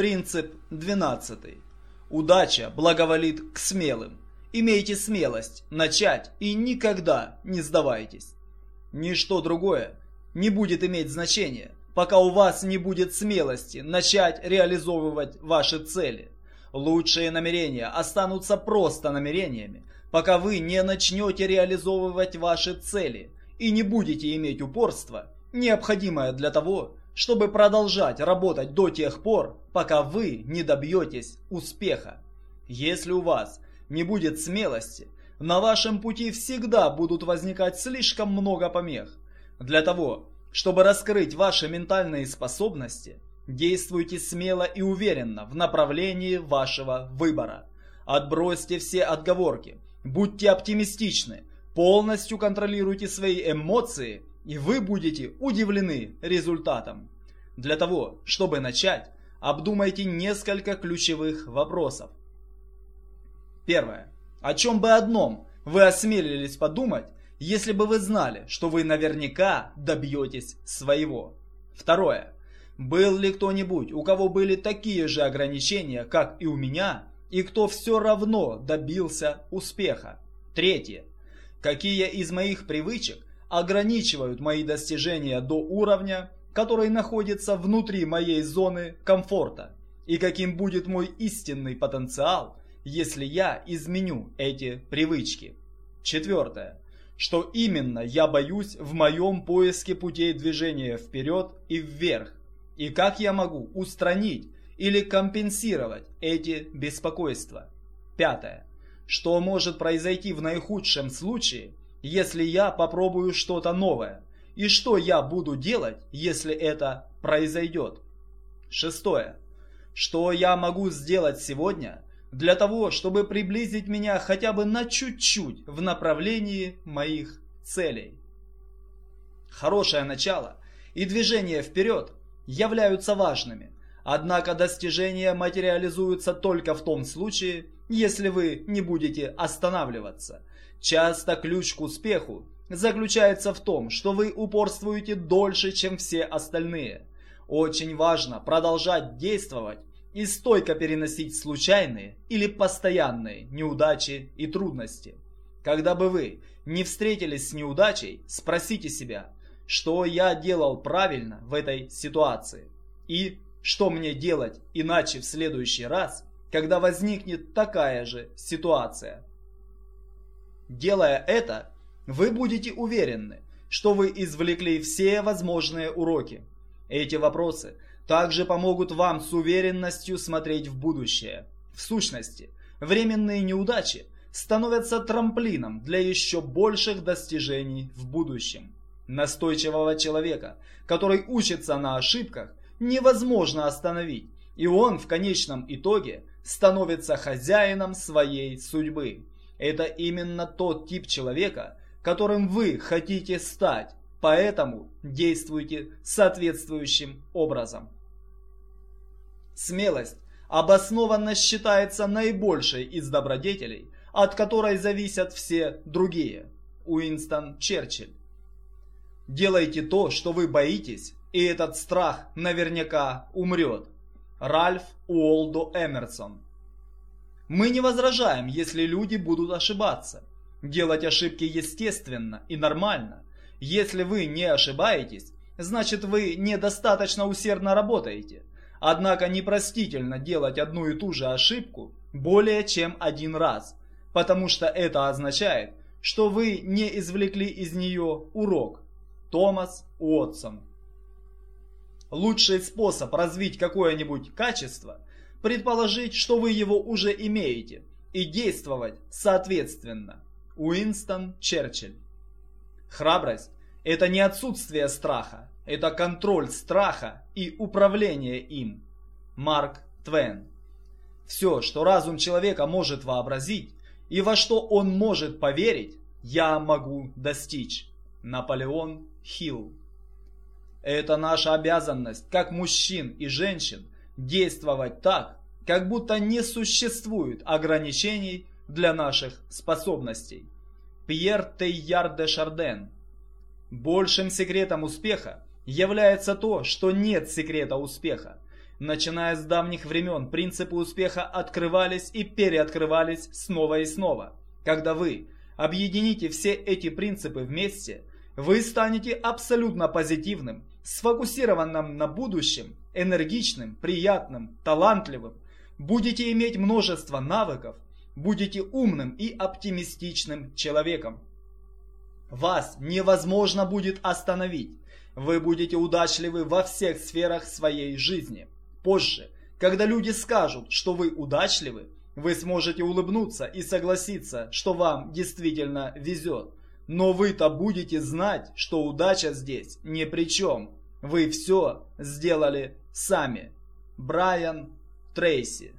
Принцип 12. Удача благоволит к смелым. Имейте смелость начать и никогда не сдавайтесь. Ничто другое не будет иметь значения, пока у вас не будет смелости начать реализовывать ваши цели. Лучшие намерения останутся просто намерениями, пока вы не начнете реализовывать ваши цели и не будете иметь упорство, необходимое для того, чтобы продолжать работать до тех пор, пока вы не добьетесь успеха. Если у вас не будет смелости, на вашем пути всегда будут возникать слишком много помех. Для того, чтобы раскрыть ваши ментальные способности, действуйте смело и уверенно в направлении вашего выбора. Отбросьте все отговорки, будьте оптимистичны, полностью контролируйте свои эмоции и вы будете удивлены результатом. Для того, чтобы начать, обдумайте несколько ключевых вопросов. Первое. О чем бы одном вы осмелились подумать, если бы вы знали, что вы наверняка добьетесь своего? Второе. Был ли кто-нибудь, у кого были такие же ограничения, как и у меня, и кто все равно добился успеха? Третье. Какие из моих привычек ограничивают мои достижения до уровня, который находится внутри моей зоны комфорта? И каким будет мой истинный потенциал, если я изменю эти привычки? Четвертое. Что именно я боюсь в моем поиске путей движения вперед и вверх? И как я могу устранить или компенсировать эти беспокойства? Пятое. Что может произойти в наихудшем случае, если я попробую что-то новое? И что я буду делать, если это произойдет? Шестое. Что я могу сделать сегодня для того, чтобы приблизить меня хотя бы на чуть-чуть в направлении моих целей? Хорошее начало и движение вперед являются важными. Однако достижения материализуются только в том случае, если вы не будете останавливаться – Часто ключ к успеху заключается в том, что вы упорствуете дольше, чем все остальные. Очень важно продолжать действовать и стойко переносить случайные или постоянные неудачи и трудности. Когда бы вы не встретились с неудачей, спросите себя, что я делал правильно в этой ситуации и что мне делать иначе в следующий раз, когда возникнет такая же ситуация. Делая это, вы будете уверены, что вы извлекли все возможные уроки. Эти вопросы также помогут вам с уверенностью смотреть в будущее. В сущности, временные неудачи становятся трамплином для еще больших достижений в будущем. Настойчивого человека, который учится на ошибках, невозможно остановить, и он в конечном итоге становится хозяином своей судьбы. Это именно тот тип человека, которым вы хотите стать, поэтому действуйте соответствующим образом. Смелость обоснованно считается наибольшей из добродетелей, от которой зависят все другие. Уинстон Черчилль. Делайте то, что вы боитесь, и этот страх наверняка умрет. Ральф Уолдо Эмерсон мы не возражаем, если люди будут ошибаться. Делать ошибки естественно и нормально. Если вы не ошибаетесь, значит вы недостаточно усердно работаете. Однако непростительно делать одну и ту же ошибку более чем один раз, потому что это означает, что вы не извлекли из нее урок. Томас Уотсон Лучший способ развить какое-нибудь качество – предположить, что вы его уже имеете, и действовать соответственно. Уинстон Черчилль. Храбрость – это не отсутствие страха, это контроль страха и управление им. Марк Твен. Все, что разум человека может вообразить и во что он может поверить, я могу достичь. Наполеон Хилл. Это наша обязанность, как мужчин и женщин, действовать так, как будто не существует ограничений для наших способностей. Пьер Тейяр де Шарден. Большим секретом успеха является то, что нет секрета успеха. Начиная с давних времен, принципы успеха открывались и переоткрывались снова и снова. Когда вы объедините все эти принципы вместе, вы станете абсолютно позитивным, сфокусированным на будущем, энергичным, приятным, талантливым, будете иметь множество навыков, будете умным и оптимистичным человеком. Вас невозможно будет остановить. Вы будете удачливы во всех сферах своей жизни. Позже, когда люди скажут, что вы удачливы, вы сможете улыбнуться и согласиться, что вам действительно везет. Но вы-то будете знать, что удача здесь ни при чем. Вы все сделали сами. Брайан Трейси